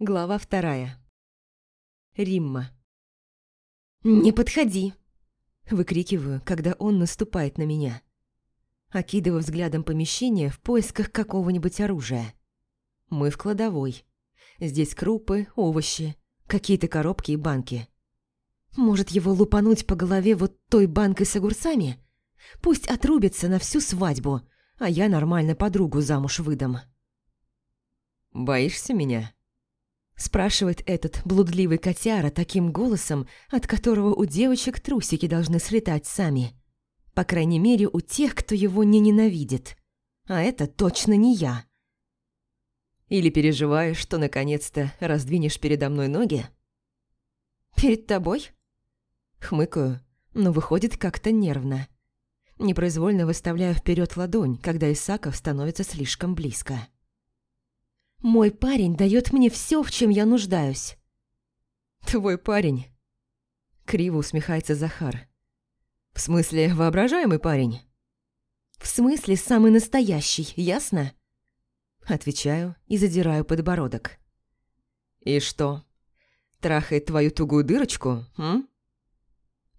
Глава вторая. Римма. «Не подходи!» Выкрикиваю, когда он наступает на меня. Окидываю взглядом помещение в поисках какого-нибудь оружия. Мы в кладовой. Здесь крупы, овощи, какие-то коробки и банки. Может его лупануть по голове вот той банкой с огурцами? Пусть отрубится на всю свадьбу, а я нормально подругу замуж выдам. «Боишься меня?» Спрашивает этот блудливый котяра таким голосом, от которого у девочек трусики должны слетать сами. По крайней мере, у тех, кто его не ненавидит. А это точно не я. Или переживаешь, что наконец-то раздвинешь передо мной ноги? Перед тобой? Хмыкаю, но выходит как-то нервно. Непроизвольно выставляю вперед ладонь, когда Исаков становится слишком близко. Мой парень дает мне все, в чем я нуждаюсь. Твой парень? Криво усмехается Захар. В смысле, воображаемый парень? В смысле, самый настоящий, ясно? Отвечаю и задираю подбородок. И что? Трахает твою тугую дырочку, м?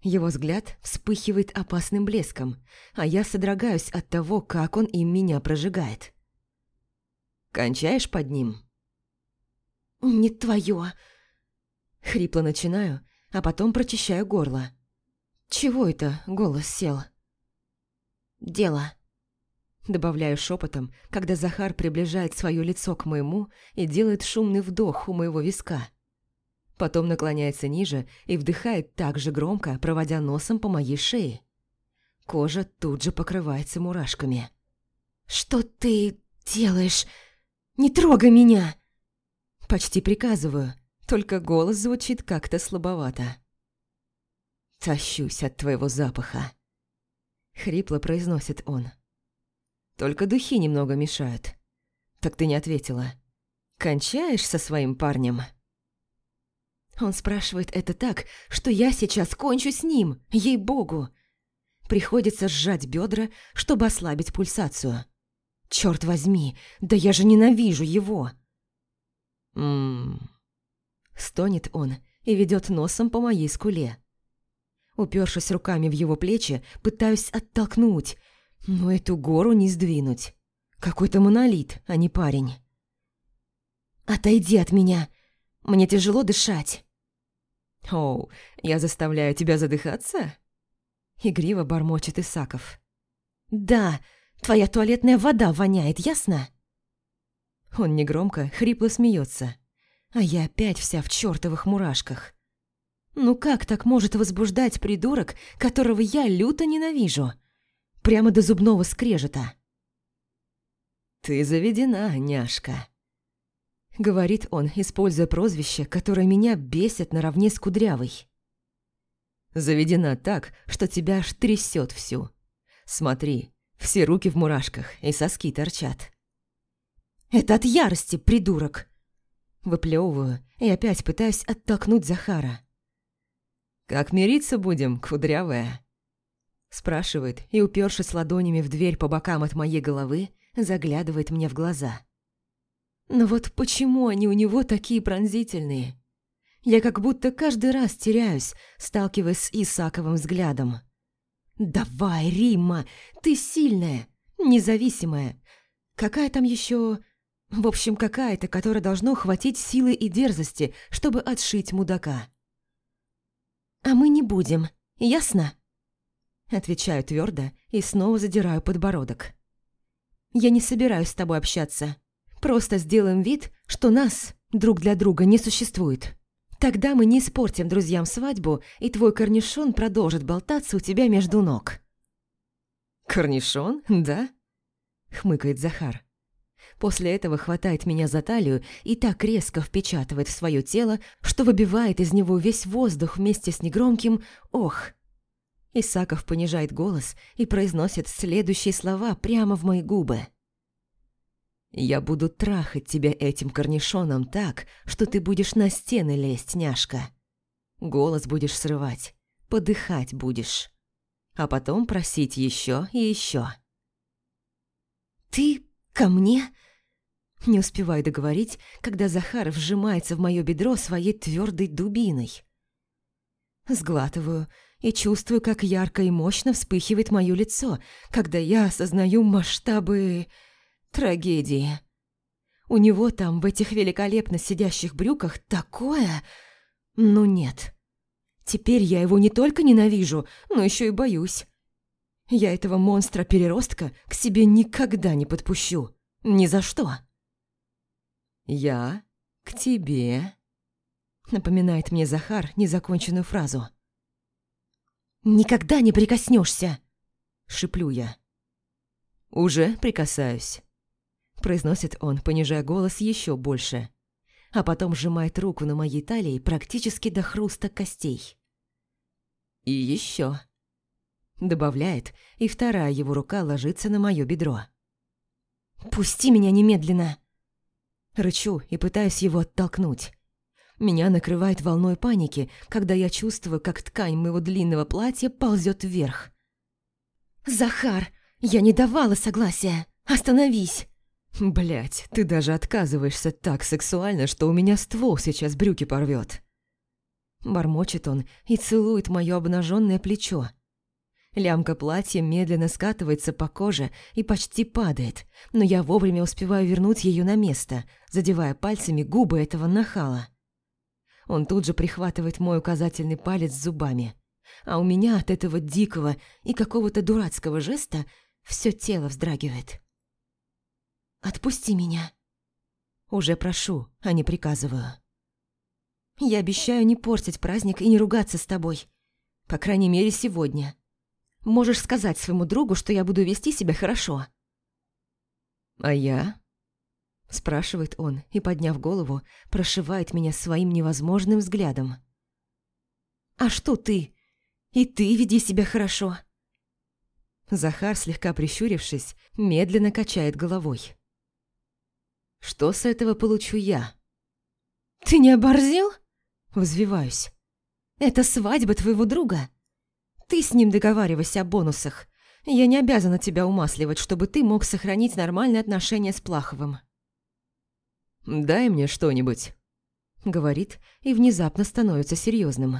Его взгляд вспыхивает опасным блеском, а я содрогаюсь от того, как он им меня прожигает. Кончаешь под ним?» «Не твое!» Хрипло начинаю, а потом прочищаю горло. «Чего это?» — голос сел. «Дело». Добавляю шепотом, когда Захар приближает свое лицо к моему и делает шумный вдох у моего виска. Потом наклоняется ниже и вдыхает так же громко, проводя носом по моей шее. Кожа тут же покрывается мурашками. «Что ты делаешь?» Не трогай меня!» Почти приказываю, только голос звучит как-то слабовато. «Тащусь от твоего запаха», — хрипло произносит он. «Только духи немного мешают. Так ты не ответила. Кончаешь со своим парнем?» Он спрашивает это так, что я сейчас кончу с ним, ей-богу. Приходится сжать бедра, чтобы ослабить пульсацию. Черт возьми, да я же ненавижу его. Ммм. Стонет он и ведет носом по моей скуле. Упершись руками в его плечи, пытаюсь оттолкнуть, но эту гору не сдвинуть. Какой-то монолит, а не парень. «Отойди от меня! Мне тяжело дышать!» «Оу, я заставляю тебя задыхаться?» Игриво бормочет Исаков. «Да, Твоя туалетная вода воняет, ясно?» Он негромко, хрипло смеется, а я опять вся в чертовых мурашках. Ну как так может возбуждать придурок, которого я люто ненавижу? Прямо до зубного скрежета. «Ты заведена, няшка», — говорит он, используя прозвище, которое меня бесит наравне с Кудрявой. «Заведена так, что тебя аж трясет всю. Смотри, все руки в мурашках, и соски торчат. «Это от ярости, придурок!» Выплевываю и опять пытаюсь оттолкнуть Захара. «Как мириться будем, кудрявая?» Спрашивает и, упершись ладонями в дверь по бокам от моей головы, заглядывает мне в глаза. Но вот почему они у него такие пронзительные? Я как будто каждый раз теряюсь, сталкиваясь с Исаковым взглядом. «Давай, Римма, ты сильная, независимая. Какая там еще... В общем, какая-то, которая должно хватить силы и дерзости, чтобы отшить мудака». «А мы не будем, ясно?» Отвечаю твердо и снова задираю подбородок. «Я не собираюсь с тобой общаться. Просто сделаем вид, что нас друг для друга не существует». Тогда мы не испортим друзьям свадьбу, и твой корнишон продолжит болтаться у тебя между ног». «Корнишон, да?» — хмыкает Захар. После этого хватает меня за талию и так резко впечатывает в свое тело, что выбивает из него весь воздух вместе с негромким «ох». Исаков понижает голос и произносит следующие слова прямо в мои губы. Я буду трахать тебя этим корнишоном так, что ты будешь на стены лезть, няшка. Голос будешь срывать, подыхать будешь. А потом просить еще и еще. «Ты ко мне?» Не успеваю договорить, когда Захар вжимается в мое бедро своей твердой дубиной. Сглатываю и чувствую, как ярко и мощно вспыхивает мое лицо, когда я осознаю масштабы трагедии. У него там, в этих великолепно сидящих брюках, такое... Ну нет. Теперь я его не только ненавижу, но еще и боюсь. Я этого монстра-переростка к себе никогда не подпущу. Ни за что. «Я к тебе», — напоминает мне Захар незаконченную фразу. «Никогда не прикоснешься!» — шиплю я. «Уже прикасаюсь», — произносит он, понижая голос еще больше, а потом сжимает руку на моей талии практически до хруста костей. «И еще», — добавляет, и вторая его рука ложится на мое бедро. «Пусти меня немедленно!» Рычу и пытаюсь его оттолкнуть. Меня накрывает волной паники, когда я чувствую, как ткань моего длинного платья ползет вверх. «Захар, я не давала согласия! Остановись!» Блять, ты даже отказываешься так сексуально, что у меня ствол сейчас брюки порвет. Бормочет он и целует мое обнаженное плечо. Лямка платья медленно скатывается по коже и почти падает, но я вовремя успеваю вернуть ее на место, задевая пальцами губы этого нахала. Он тут же прихватывает мой указательный палец зубами, а у меня от этого дикого и какого-то дурацкого жеста все тело вздрагивает. «Отпусти меня». Уже прошу, а не приказываю. «Я обещаю не портить праздник и не ругаться с тобой. По крайней мере, сегодня». Можешь сказать своему другу, что я буду вести себя хорошо». «А я?» Спрашивает он и, подняв голову, прошивает меня своим невозможным взглядом. «А что ты? И ты веди себя хорошо». Захар, слегка прищурившись, медленно качает головой. «Что с этого получу я?» «Ты не оборзел?» Взвиваюсь. «Это свадьба твоего друга. Ты с ним договаривайся о бонусах. Я не обязана тебя умасливать, чтобы ты мог сохранить нормальные отношения с Плаховым». «Дай мне что-нибудь», — говорит и внезапно становится серьезным.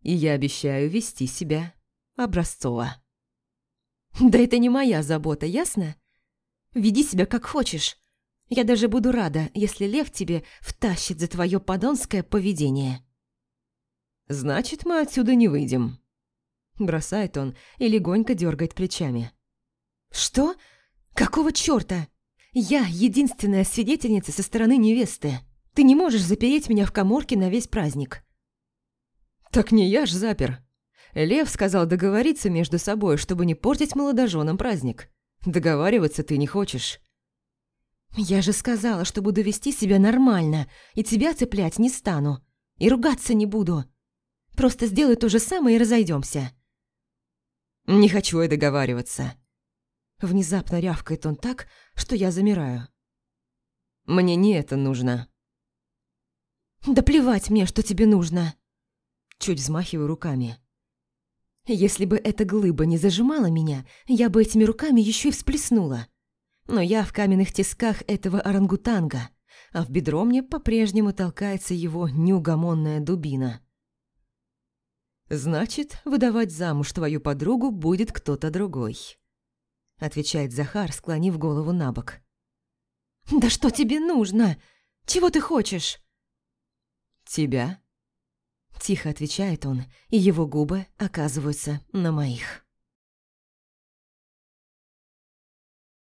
«И я обещаю вести себя образцово». «Да это не моя забота, ясно? Веди себя как хочешь. Я даже буду рада, если Лев тебе втащит за твое подонское поведение». «Значит, мы отсюда не выйдем», Бросает он и легонько дергает плечами. «Что? Какого чёрта? Я единственная свидетельница со стороны невесты. Ты не можешь запереть меня в коморке на весь праздник». «Так не я ж запер. Лев сказал договориться между собой, чтобы не портить молодоженам праздник. Договариваться ты не хочешь». «Я же сказала, что буду вести себя нормально, и тебя цеплять не стану, и ругаться не буду. Просто сделай то же самое и разойдемся. «Не хочу я договариваться». Внезапно рявкает он так, что я замираю. «Мне не это нужно». «Да плевать мне, что тебе нужно!» Чуть взмахиваю руками. «Если бы эта глыба не зажимала меня, я бы этими руками еще и всплеснула. Но я в каменных тисках этого орангутанга, а в бедро мне по-прежнему толкается его неугомонная дубина». «Значит, выдавать замуж твою подругу будет кто-то другой», — отвечает Захар, склонив голову на бок. «Да что тебе нужно? Чего ты хочешь?» «Тебя?» Тихо отвечает он, и его губы оказываются на моих.